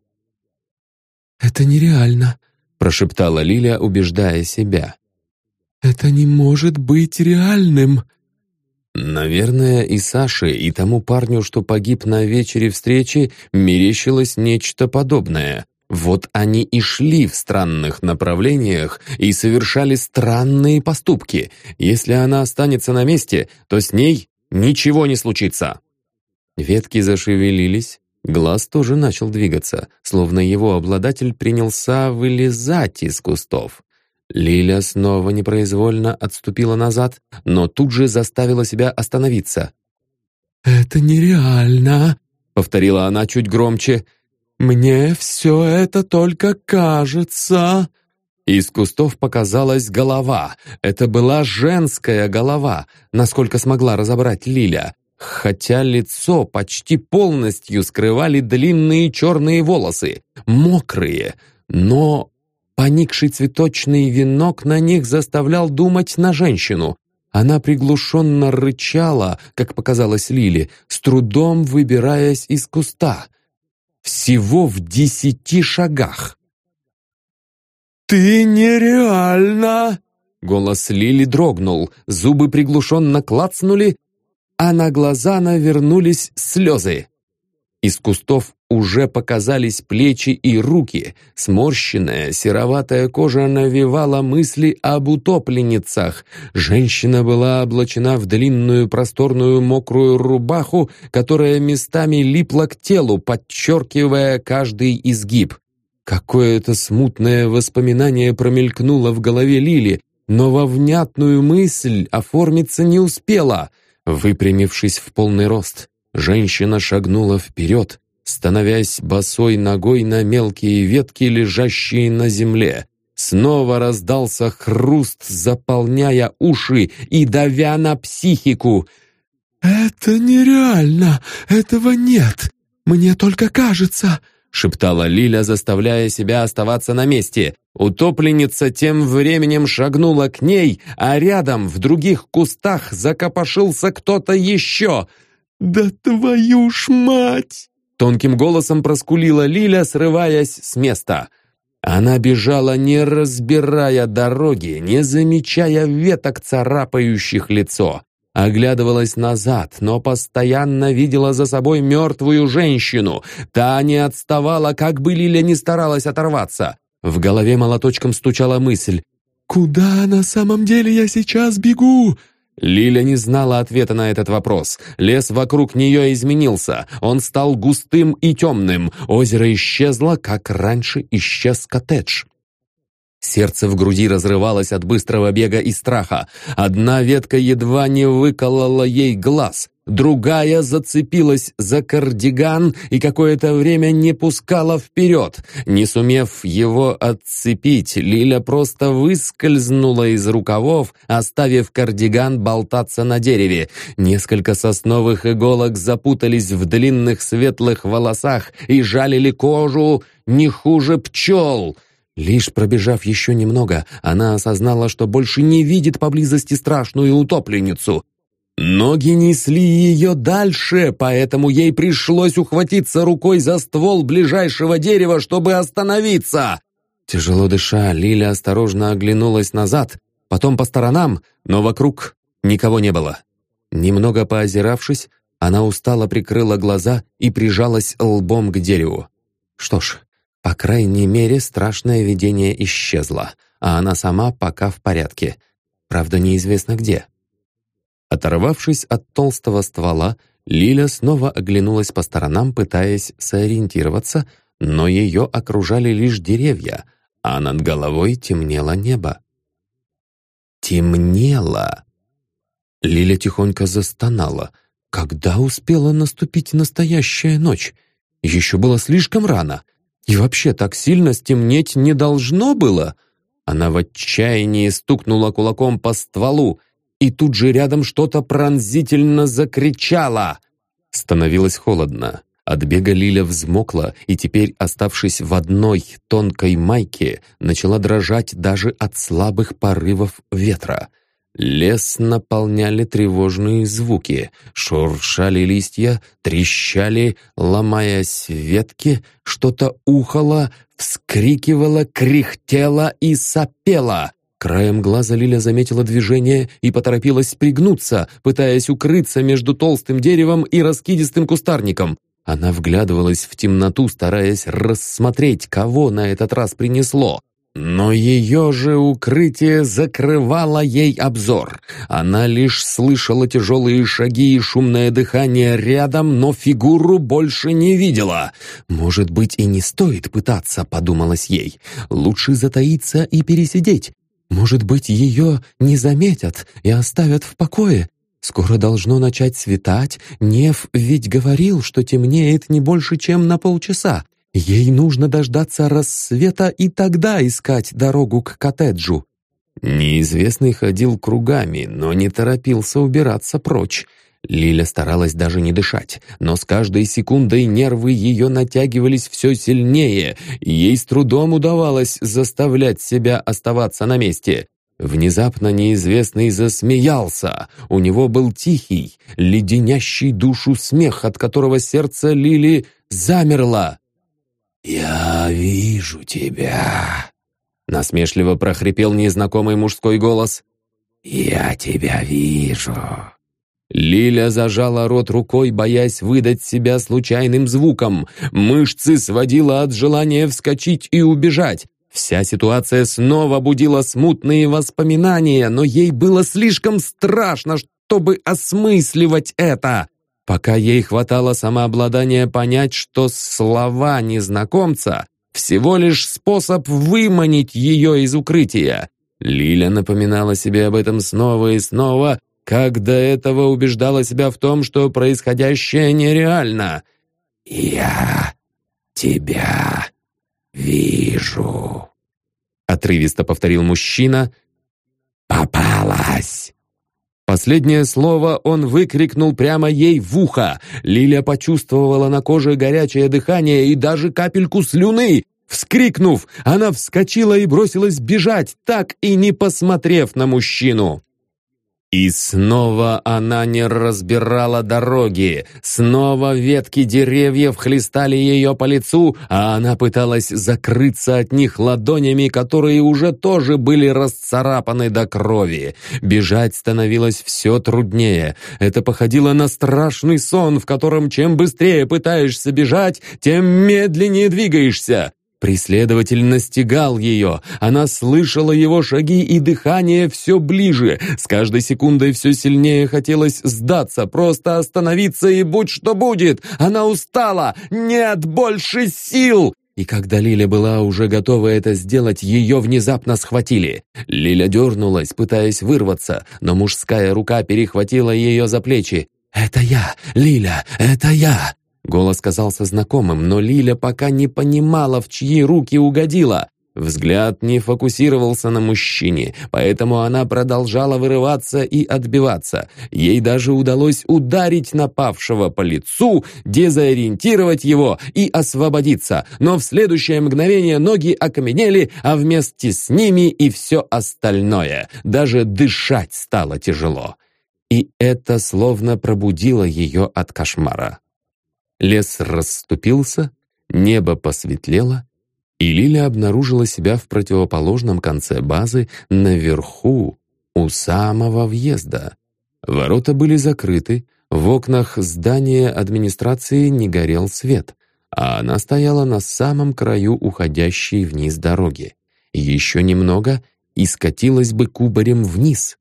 «Это нереально», — прошептала Лиля, убеждая себя. «Это не может быть реальным!» Наверное, и Саше, и тому парню, что погиб на вечере встречи, мерещилось нечто подобное. Вот они и шли в странных направлениях и совершали странные поступки. Если она останется на месте, то с ней ничего не случится. Ветки зашевелились, глаз тоже начал двигаться, словно его обладатель принялся вылезать из кустов. Лиля снова непроизвольно отступила назад, но тут же заставила себя остановиться. «Это нереально», — повторила она чуть громче. «Мне все это только кажется». Из кустов показалась голова. Это была женская голова, насколько смогла разобрать Лиля хотя лицо почти полностью скрывали длинные черные волосы, мокрые, но поникший цветочный венок на них заставлял думать на женщину. Она приглушенно рычала, как показалось Лили, с трудом выбираясь из куста. Всего в десяти шагах. «Ты нереально!» Голос Лили дрогнул, зубы приглушенно клацнули, а на глаза навернулись слезы. Из кустов уже показались плечи и руки. Сморщенная, сероватая кожа навевала мысли об утопленницах. Женщина была облачена в длинную просторную мокрую рубаху, которая местами липла к телу, подчеркивая каждый изгиб. Какое-то смутное воспоминание промелькнуло в голове Лили, но во внятную мысль оформиться не успела. Выпрямившись в полный рост, женщина шагнула вперед, становясь босой ногой на мелкие ветки, лежащие на земле. Снова раздался хруст, заполняя уши и давя на психику. «Это нереально! Этого нет! Мне только кажется!» шептала Лиля, заставляя себя оставаться на месте. Утопленница тем временем шагнула к ней, а рядом, в других кустах, закопошился кто-то еще. «Да твою ж мать!» Тонким голосом проскулила Лиля, срываясь с места. Она бежала, не разбирая дороги, не замечая веток, царапающих лицо. Оглядывалась назад, но постоянно видела за собой мертвую женщину. Та не отставала, как бы Лиля не старалась оторваться. В голове молоточком стучала мысль. «Куда на самом деле я сейчас бегу?» Лиля не знала ответа на этот вопрос. Лес вокруг нее изменился. Он стал густым и темным. Озеро исчезло, как раньше исчез коттедж. Сердце в груди разрывалось от быстрого бега и страха. Одна ветка едва не выколола ей глаз, другая зацепилась за кардиган и какое-то время не пускала вперед. Не сумев его отцепить, Лиля просто выскользнула из рукавов, оставив кардиган болтаться на дереве. Несколько сосновых иголок запутались в длинных светлых волосах и жалили кожу не хуже пчел — Лишь пробежав еще немного, она осознала, что больше не видит поблизости страшную утопленницу. Ноги несли ее дальше, поэтому ей пришлось ухватиться рукой за ствол ближайшего дерева, чтобы остановиться. Тяжело дыша, Лиля осторожно оглянулась назад, потом по сторонам, но вокруг никого не было. Немного поозиравшись, она устало прикрыла глаза и прижалась лбом к дереву. Что ж, по крайней мере, страшное видение исчезло, а она сама пока в порядке. Правда, неизвестно где. Оторвавшись от толстого ствола, Лиля снова оглянулась по сторонам, пытаясь сориентироваться, но ее окружали лишь деревья, а над головой темнело небо. Темнело! Лиля тихонько застонала. Когда успела наступить настоящая ночь? Еще было слишком рано. И вообще так сильно стемнеть не должно было. Она в отчаянии стукнула кулаком по стволу, и тут же рядом что-то пронзительно закричало. Становилось холодно. От бега Лиля взмокла, и теперь, оставшись в одной тонкой майке, начала дрожать даже от слабых порывов ветра. Лес наполняли тревожные звуки. Шуршали листья, трещали, ломаясь ветки, что-то ухало, вскрикивало, кряхтело и сопело. Краем глаза Лиля заметила движение и поторопилась пригнуться, пытаясь укрыться между толстым деревом и раскидистым кустарником. Она вглядывалась в темноту, стараясь рассмотреть, кого на этот раз принесло. Но ее же укрытие закрывало ей обзор. Она лишь слышала тяжелые шаги и шумное дыхание рядом, но фигуру больше не видела. «Может быть, и не стоит пытаться», — подумалось ей. «Лучше затаиться и пересидеть. Может быть, ее не заметят и оставят в покое. Скоро должно начать светать. Нев ведь говорил, что темнеет не больше, чем на полчаса. Ей нужно дождаться рассвета и тогда искать дорогу к коттеджу. Неизвестный ходил кругами, но не торопился убираться прочь. Лиля старалась даже не дышать, но с каждой секундой нервы ее натягивались все сильнее, и ей с трудом удавалось заставлять себя оставаться на месте. Внезапно неизвестный засмеялся. У него был тихий, леденящий душу смех, от которого сердце Лили замерло. «Я вижу тебя!» Насмешливо прохрипел незнакомый мужской голос. «Я тебя вижу!» Лиля зажала рот рукой, боясь выдать себя случайным звуком. Мышцы сводила от желания вскочить и убежать. Вся ситуация снова будила смутные воспоминания, но ей было слишком страшно, чтобы осмысливать это. Пока ей хватало самообладания понять, что слова незнакомца всего лишь способ выманить ее из укрытия. Лиля напоминала себе об этом снова и снова, как до этого убеждала себя в том, что происходящее нереально. «Я тебя вижу», — отрывисто повторил мужчина. «Попалась!» Последнее слово он выкрикнул прямо ей в ухо. Лиля почувствовала на коже горячее дыхание и даже капельку слюны. Вскрикнув, она вскочила и бросилась бежать, так и не посмотрев на мужчину. И снова она не разбирала дороги, снова ветки деревьев хлестали ее по лицу, а она пыталась закрыться от них ладонями, которые уже тоже были расцарапаны до крови. Бежать становилось все труднее. Это походило на страшный сон, в котором чем быстрее пытаешься бежать, тем медленнее двигаешься. Преследователь настигал ее. Она слышала его шаги и дыхание все ближе. С каждой секундой все сильнее хотелось сдаться, просто остановиться и будь что будет. Она устала. Нет больше сил. И когда Лиля была уже готова это сделать, ее внезапно схватили. Лиля дернулась, пытаясь вырваться, но мужская рука перехватила ее за плечи. «Это я, Лиля, это я!» Голос казался знакомым, но Лиля пока не понимала, в чьи руки угодила. Взгляд не фокусировался на мужчине, поэтому она продолжала вырываться и отбиваться. Ей даже удалось ударить напавшего по лицу, дезориентировать его и освободиться, но в следующее мгновение ноги окаменели, а вместе с ними и все остальное. Даже дышать стало тяжело. И это словно пробудило ее от кошмара. Лес расступился, небо посветлело, и Лиля обнаружила себя в противоположном конце базы, наверху, у самого въезда. Ворота были закрыты, в окнах здания администрации не горел свет, а она стояла на самом краю уходящей вниз дороги. Еще немного и скатилась бы кубарем вниз.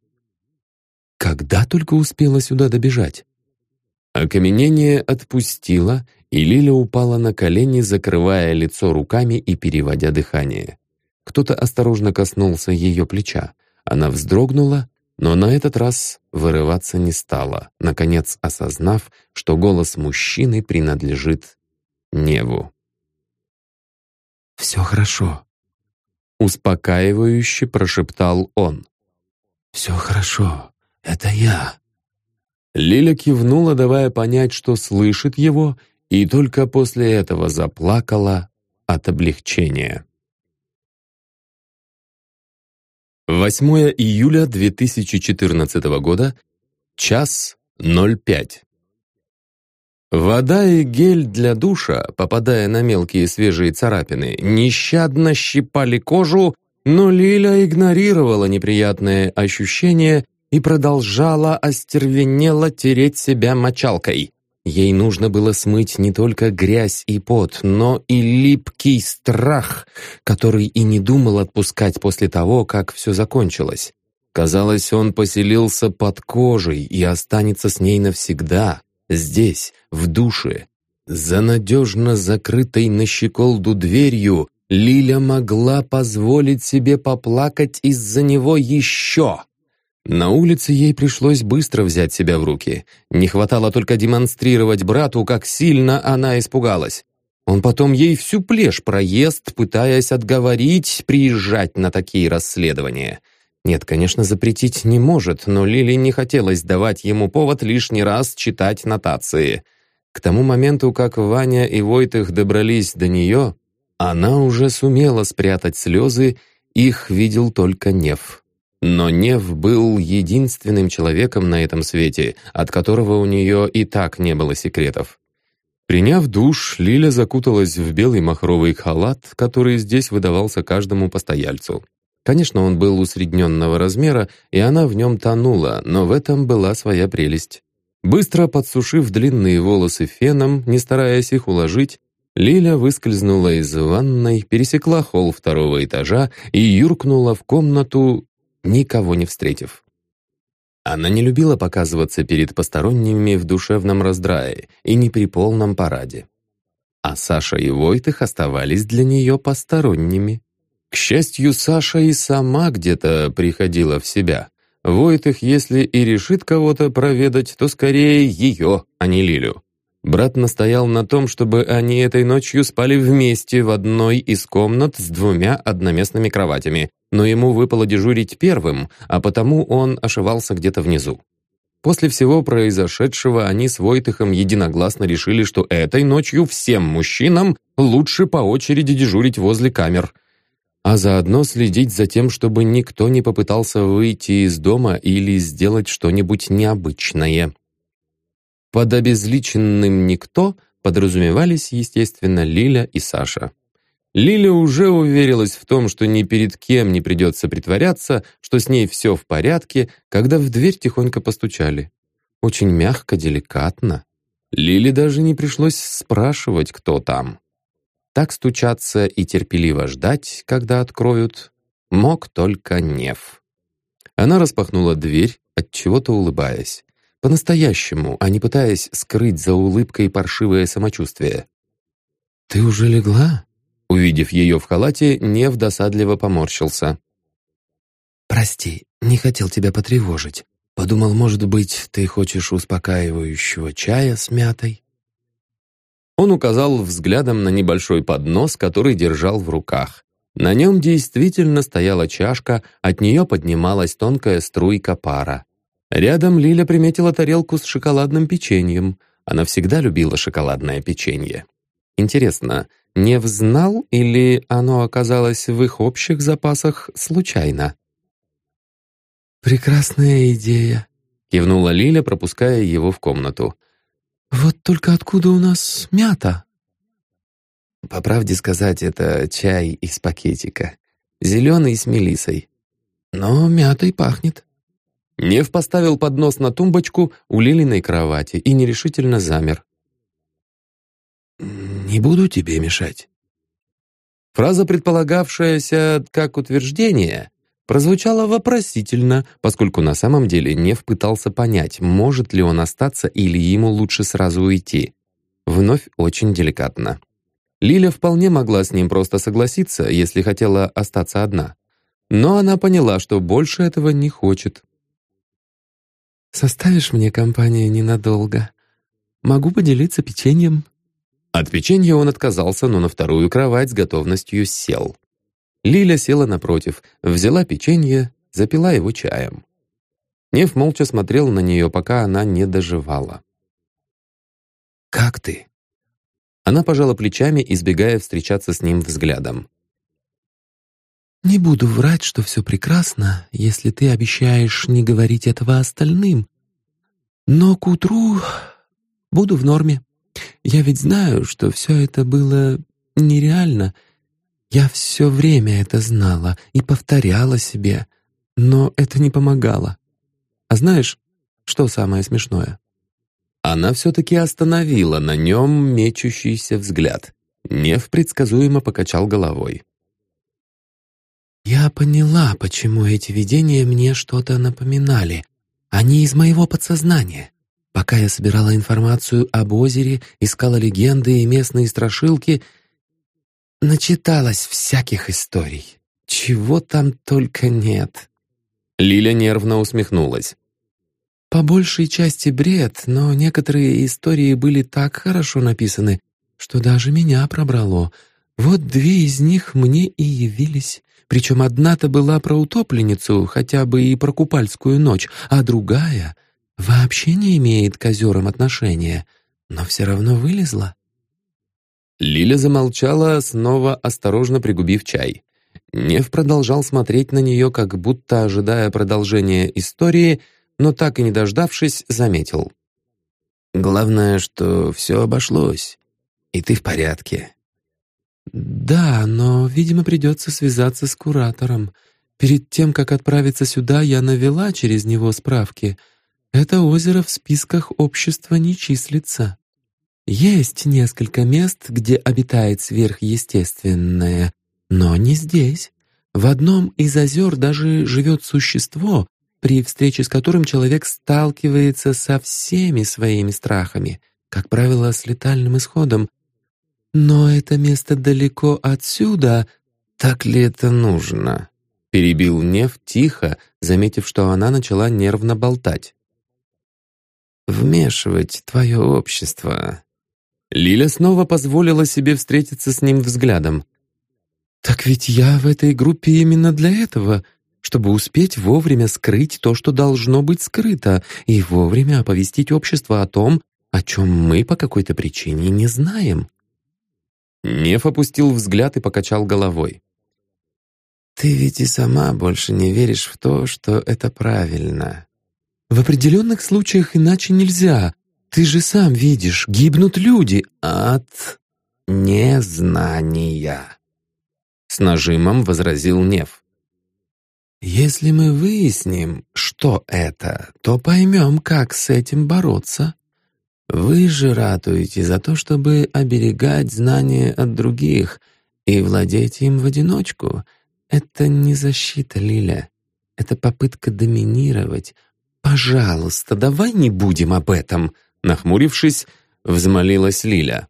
Когда только успела сюда добежать? Окаменение отпустило, и Лиля упала на колени, закрывая лицо руками и переводя дыхание. Кто-то осторожно коснулся ее плеча. Она вздрогнула, но на этот раз вырываться не стала, наконец осознав, что голос мужчины принадлежит Неву. «Все хорошо», — успокаивающе прошептал он. «Все хорошо, это я». Лиля кивнула, давая понять, что слышит его, и только после этого заплакала от облегчения. 8 июля 2014 года, час 05. Вода и гель для душа, попадая на мелкие свежие царапины, нещадно щипали кожу, но Лиля игнорировала неприятные ощущения и продолжала остервенело тереть себя мочалкой. Ей нужно было смыть не только грязь и пот, но и липкий страх, который и не думал отпускать после того, как все закончилось. Казалось, он поселился под кожей и останется с ней навсегда, здесь, в душе. За надежно закрытой на щеколду дверью Лиля могла позволить себе поплакать из-за него еще. На улице ей пришлось быстро взять себя в руки. Не хватало только демонстрировать брату, как сильно она испугалась. Он потом ей всю плешь проест, пытаясь отговорить приезжать на такие расследования. Нет, конечно, запретить не может, но Лили не хотелось давать ему повод лишний раз читать нотации. К тому моменту, как Ваня и Войтых добрались до нее, она уже сумела спрятать слезы, их видел только Нев. Но Нев был единственным человеком на этом свете, от которого у нее и так не было секретов. Приняв душ, Лиля закуталась в белый махровый халат, который здесь выдавался каждому постояльцу. Конечно, он был усредненного размера, и она в нем тонула, но в этом была своя прелесть. Быстро подсушив длинные волосы феном, не стараясь их уложить, Лиля выскользнула из ванной, пересекла холл второго этажа и юркнула в комнату, никого не встретив. Она не любила показываться перед посторонними в душевном раздрае и не при полном параде. А Саша и Войтых оставались для нее посторонними. К счастью, Саша и сама где-то приходила в себя. Войтых, если и решит кого-то проведать, то скорее ее, а не Лилю. Брат настоял на том, чтобы они этой ночью спали вместе в одной из комнат с двумя одноместными кроватями, но ему выпало дежурить первым, а потому он ошивался где-то внизу. После всего произошедшего они с Войтыхом единогласно решили, что этой ночью всем мужчинам лучше по очереди дежурить возле камер, а заодно следить за тем, чтобы никто не попытался выйти из дома или сделать что-нибудь необычное. Под обезличенным «никто» подразумевались, естественно, Лиля и Саша. Лиля уже уверилась в том, что ни перед кем не придется притворяться, что с ней все в порядке, когда в дверь тихонько постучали. Очень мягко, деликатно. Лиле даже не пришлось спрашивать, кто там. Так стучаться и терпеливо ждать, когда откроют, мог только Нев. Она распахнула дверь, от чего-то улыбаясь. По-настоящему, а не пытаясь скрыть за улыбкой паршивое самочувствие. «Ты уже легла?» Увидев ее в халате, Нев досадливо поморщился. «Прости, не хотел тебя потревожить. Подумал, может быть, ты хочешь успокаивающего чая с мятой?» Он указал взглядом на небольшой поднос, который держал в руках. На нем действительно стояла чашка, от нее поднималась тонкая струйка пара. Рядом Лиля приметила тарелку с шоколадным печеньем. Она всегда любила шоколадное печенье. Интересно, не взнал или оно оказалось в их общих запасах случайно? «Прекрасная идея», — кивнула Лиля, пропуская его в комнату. «Вот только откуда у нас мята?» По правде сказать, это чай из пакетика. Зеленый с мелисой. Но мятой пахнет. Нев поставил поднос на тумбочку у Лилиной кровати и нерешительно замер. «Не буду тебе мешать». Фраза, предполагавшаяся как утверждение, прозвучала вопросительно, поскольку на самом деле Нев пытался понять, может ли он остаться или ему лучше сразу уйти. Вновь очень деликатно. Лиля вполне могла с ним просто согласиться, если хотела остаться одна. Но она поняла, что больше этого не хочет. «Составишь мне компанию ненадолго? Могу поделиться печеньем?» От печенья он отказался, но на вторую кровать с готовностью сел. Лиля села напротив, взяла печенье, запила его чаем. Нев молча смотрел на нее, пока она не доживала. «Как ты?» Она пожала плечами, избегая встречаться с ним взглядом. «Не буду врать, что все прекрасно, если ты обещаешь не говорить этого остальным. Но к утру буду в норме. Я ведь знаю, что все это было нереально. Я все время это знала и повторяла себе, но это не помогало. А знаешь, что самое смешное? Она все-таки остановила на нем мечущийся взгляд. Нев предсказуемо покачал головой. «Я поняла, почему эти видения мне что-то напоминали. Они из моего подсознания. Пока я собирала информацию об озере, искала легенды и местные страшилки, начиталась всяких историй. Чего там только нет. Лиля нервно усмехнулась. По большей части бред, но некоторые истории были так хорошо написаны, что даже меня пробрало. Вот две из них мне и явились. Причем одна-то была про утопленницу, хотя бы и про купальскую ночь, а другая — вообще не имеет к озерам отношения, но все равно вылезла. Лиля замолчала, снова осторожно пригубив чай. Нев продолжал смотреть на нее, как будто ожидая продолжения истории, но так и не дождавшись, заметил. «Главное, что все обошлось, и ты в порядке». «Да, но, видимо, придется связаться с куратором. Перед тем, как отправиться сюда, я навела через него справки. это озеро в списках общества не числится. Есть несколько мест, где обитает сверхъестественное, но не здесь. В одном из озер даже живет существо, при встрече с которым человек сталкивается со всеми своими страхами, как правило, с летальным исходом. Но это место далеко отсюда. Так ли это нужно? Перебил Нев тихо, заметив, что она начала нервно болтать. «Вмешивать твое общество». Лиля снова позволила себе встретиться с ним взглядом. «Так ведь я в этой группе именно для этого, чтобы успеть вовремя скрыть то, что должно быть скрыто, и вовремя оповестить общество о том, о чем мы по какой-то причине не знаем». Неф опустил взгляд и покачал головой. «Ты ведь и сама больше не веришь в то, что это правильно». «В определенных случаях иначе нельзя. Ты же сам видишь, гибнут люди от незнания». С нажимом возразил Нев. «Если мы выясним, что это, то поймем, как с этим бороться. Вы же ратуете за то, чтобы оберегать знания от других и владеть им в одиночку. Это не защита, Лиля. Это попытка доминировать. Пожалуйста, давай не будем об этом!» Нахмурившись, взмолилась Лиля.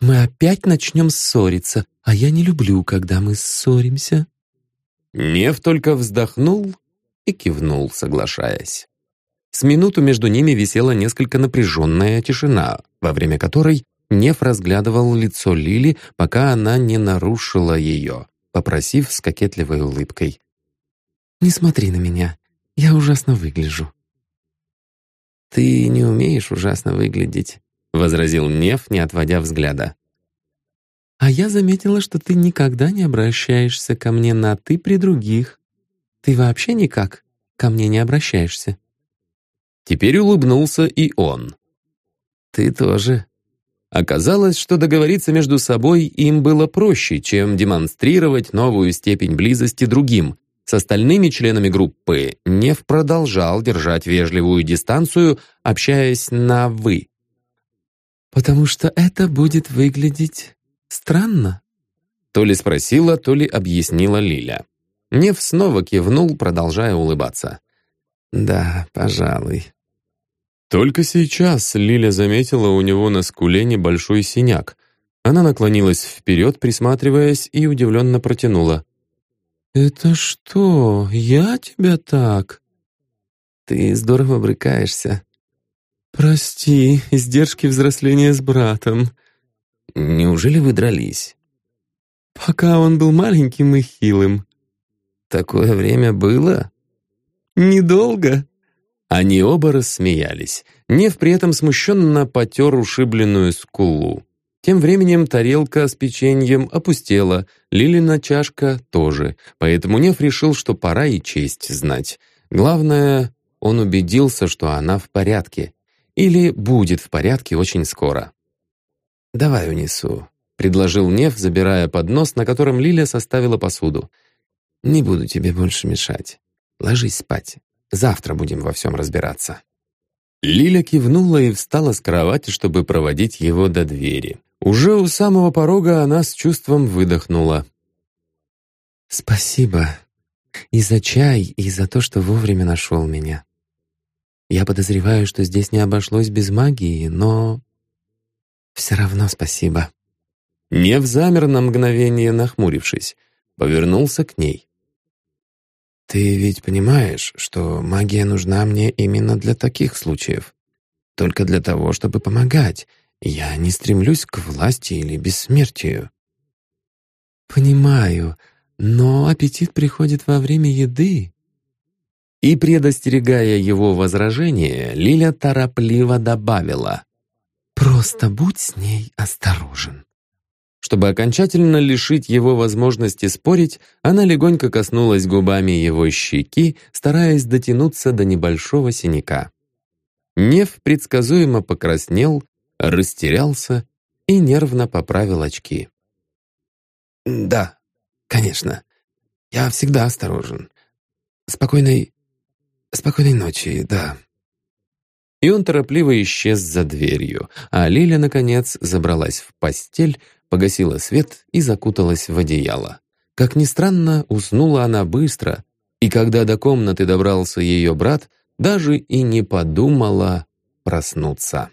«Мы опять начнем ссориться, а я не люблю, когда мы ссоримся». Нев только вздохнул и кивнул, соглашаясь. С минуту между ними висела несколько напряженная тишина, во время которой Нев разглядывал лицо Лили, пока она не нарушила ее, попросив с кокетливой улыбкой. «Не смотри на меня, я ужасно выгляжу». «Ты не умеешь ужасно выглядеть», — возразил Нев, не отводя взгляда. А я заметила, что ты никогда не обращаешься ко мне на «ты» при других. Ты вообще никак ко мне не обращаешься. Теперь улыбнулся и он. Ты тоже. Оказалось, что договориться между собой им было проще, чем демонстрировать новую степень близости другим. С остальными членами группы Нев продолжал держать вежливую дистанцию, общаясь на «вы». «Потому что это будет выглядеть Странно. То ли спросила, то ли объяснила Лиля. Нев снова кивнул, продолжая улыбаться. «Да, пожалуй». Только сейчас Лиля заметила у него на скуле небольшой синяк. Она наклонилась вперед, присматриваясь, и удивленно протянула. «Это что, я тебя так?» «Ты здорово брыкаешься». «Прости, издержки взросления с братом», Неужели вы дрались?» «Пока он был маленьким и хилым». «Такое время было?» «Недолго». Они оба рассмеялись. Нев при этом смущенно потер ушибленную скулу. Тем временем тарелка с печеньем опустела, Лилина чашка тоже, поэтому Нев решил, что пора и честь знать. Главное, он убедился, что она в порядке. Или будет в порядке очень скоро. «Давай унесу», — предложил Нев, забирая поднос, на котором Лилия составила посуду. «Не буду тебе больше мешать. Ложись спать. Завтра будем во всем разбираться». Лиля кивнула и встала с кровати, чтобы проводить его до двери. Уже у самого порога она с чувством выдохнула. «Спасибо. И за чай, и за то, что вовремя нашел меня. Я подозреваю, что здесь не обошлось без магии, но все равно спасибо». Нев замер на мгновение, нахмурившись. Повернулся к ней. «Ты ведь понимаешь, что магия нужна мне именно для таких случаев? Только для того, чтобы помогать. Я не стремлюсь к власти или бессмертию». «Понимаю, но аппетит приходит во время еды». И, предостерегая его возражение, Лиля торопливо добавила. Просто будь с ней осторожен. Чтобы окончательно лишить его возможности спорить, она легонько коснулась губами его щеки, стараясь дотянуться до небольшого синяка. Нев предсказуемо покраснел, растерялся и нервно поправил очки. «Да, конечно. Я всегда осторожен. Спокойной... спокойной ночи, да». И он торопливо исчез за дверью, а Лиля, наконец, забралась в постель, погасила свет и закуталась в одеяло. Как ни странно, уснула она быстро, и когда до комнаты добрался ее брат, даже и не подумала проснуться.